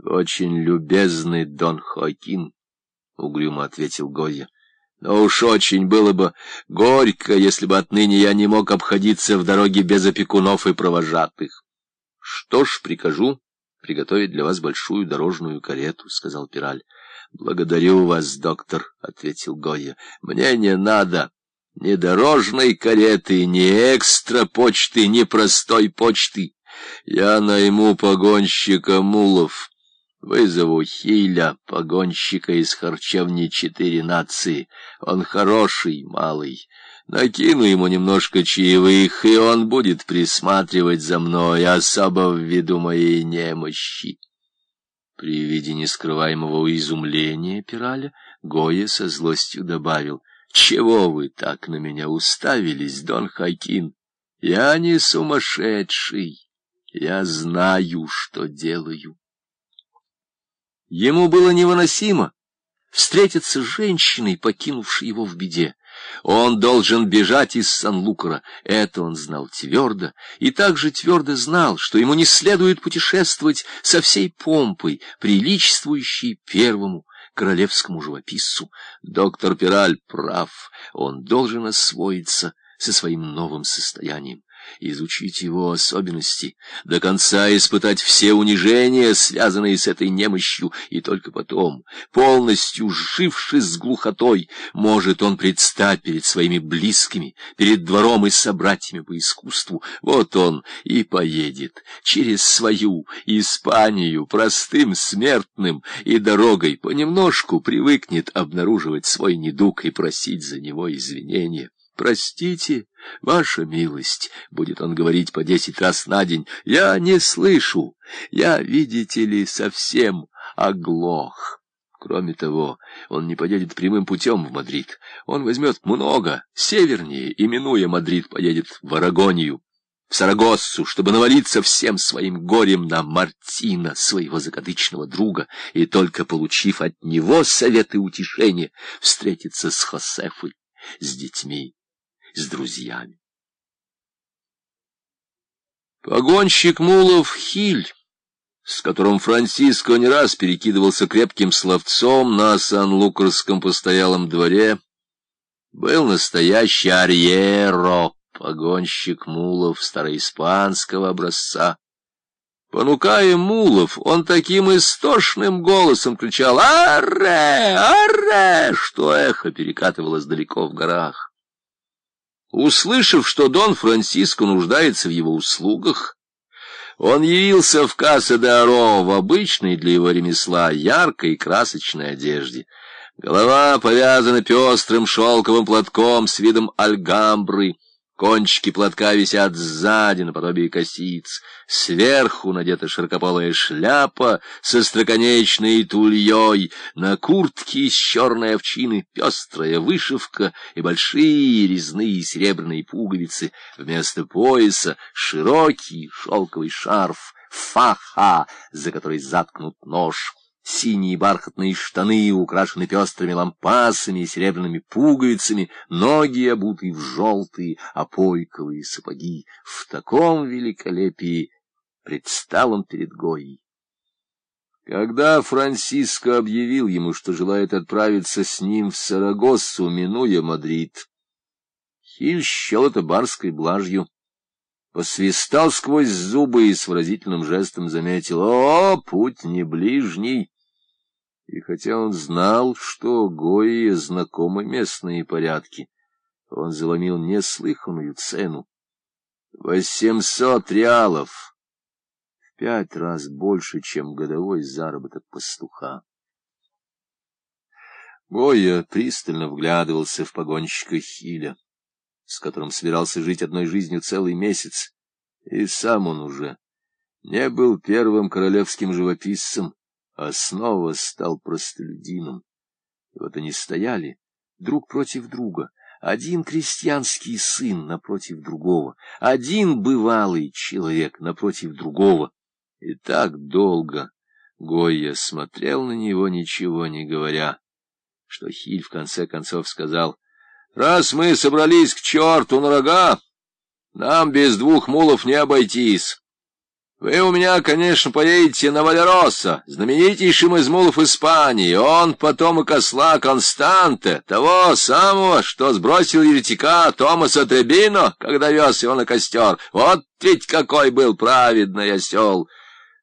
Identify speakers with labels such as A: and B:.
A: — Очень любезный Дон Хоакин, — угрюмо ответил Гойя. — Но уж очень было бы горько, если бы отныне я не мог обходиться в дороге без опекунов и провожатых. — Что ж, прикажу приготовить для вас большую дорожную карету, — сказал Пираль. — Благодарю вас, доктор, — ответил Гойя. — Мне не надо ни дорожной кареты, ни экстра почты, ни простой почты. Я найму погонщика мулов. Вызову Хиля, погонщика из харчевни «Четыре нации». Он хороший, малый. Накину ему немножко чаевых, и он будет присматривать за мной, особо ввиду моей немощи. При виде нескрываемого изумления Пираля Гоя со злостью добавил, «Чего вы так на меня уставились, Дон Хакин? Я не сумасшедший, я знаю, что делаю». Ему было невыносимо встретиться с женщиной, покинувшей его в беде. Он должен бежать из Сан-Лукара, это он знал твердо, и также твердо знал, что ему не следует путешествовать со всей помпой, приличествующей первому королевскому живописцу. Доктор Пираль прав, он должен освоиться со своим новым состоянием изучить его особенности, до конца испытать все унижения, связанные с этой немощью, и только потом, полностью сжившись с глухотой, может он предстать перед своими близкими, перед двором и собратьями по искусству. Вот он и поедет через свою Испанию простым смертным и дорогой понемножку привыкнет обнаруживать свой недуг и просить за него извинения. «Простите, ваша милость», — будет он говорить по десять раз на день, — «я не слышу, я, видите ли, совсем оглох». Кроме того, он не поедет прямым путем в Мадрид. Он возьмет много севернее и, минуя Мадрид, поедет в Арагонию, в Сарагоссу, чтобы навалиться всем своим горем на Мартина, своего закадычного друга, и только получив от него советы, утешения, встретиться с Хосефой, с детьми с друзьями. Погонщик мулов Хиль, с которым Франциско не раз перекидывался крепким словцом на Сан-Лукарском постоялом дворе, был настоящий арьеро, погонщик мулов староиспанского образца. Понукая мулов, он таким истошным голосом кричал «Арре! Арре!», что эхо перекатывалось далеко в горах. Услышав, что Дон Франциско нуждается в его услугах, он явился в Касса де Аро в обычной для его ремесла яркой и красочной одежде. Голова повязана пестрым шелковым платком с видом альгамбры — Кончики платка висят сзади, наподобие косиц. Сверху надета широкополая шляпа со строконечной тульей. На куртке из черной овчины пестрая вышивка и большие резные серебряные пуговицы. Вместо пояса широкий шелковый шарф, фаха, за который заткнут нож. Синие бархатные штаны украшены пестрыми лампасами и серебряными пуговицами, ноги обуты в желтые опойковые сапоги. В таком великолепии предстал он перед Гоей. Когда Франциско объявил ему, что желает отправиться с ним в Сарагоссу, минуя Мадрид, Хиль счел это барской блажью, посвистал сквозь зубы и с выразительным жестом заметил, «О, путь не ближний!» И хотя он знал, что Гои знакомы местные порядки, он заломил неслыханную цену. Восемьсот реалов! В пять раз больше, чем годовой заработок пастуха. Гоя пристально вглядывался в погонщика Хиля, с которым собирался жить одной жизнью целый месяц, и сам он уже не был первым королевским живописцем, а снова стал простолюдином. И вот они стояли друг против друга, один крестьянский сын напротив другого, один бывалый человек напротив другого. И так долго Гойя смотрел на него, ничего не говоря, что Хиль в конце концов сказал, «Раз мы собрались к черту на рога, нам без двух мулов не обойтись». Вы у меня, конечно, поедете на Валероса, знаменитейшим из мулов Испании. Он потомок осла Константе, того самого, что сбросил еретика Томаса Требино, когда вез его на костер. Вот ведь какой был праведный осел!»